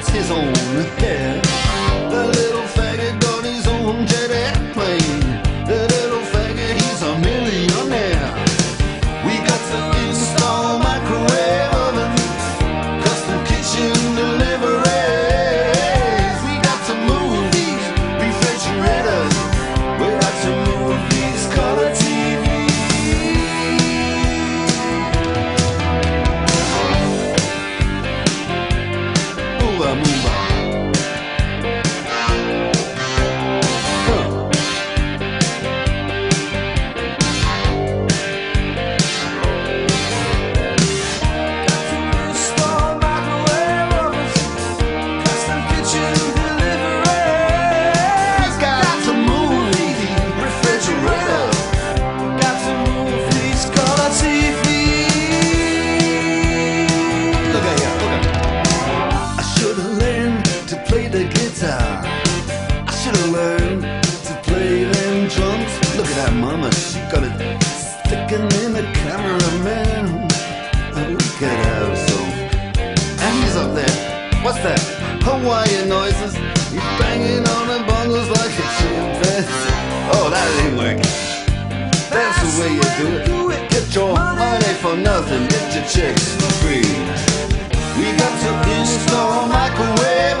that's his own vamos sticking in the cameraman. Oh, her so. And he's up there. What's that? Hawaiian noises. He's banging on the bongos like a chimpanzee. Oh, that ain't working. That's the way you do it. Get your money for nothing. Get your chicks for free. We got to install microwave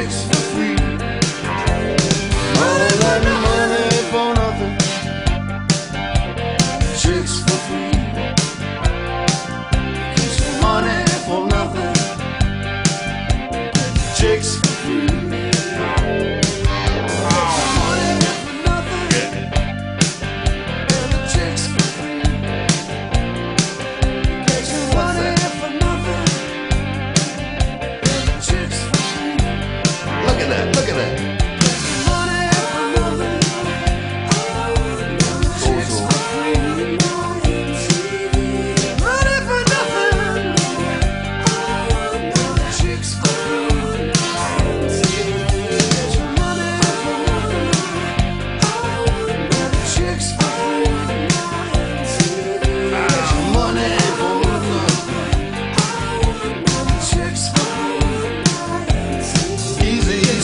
Chicks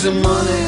easy money.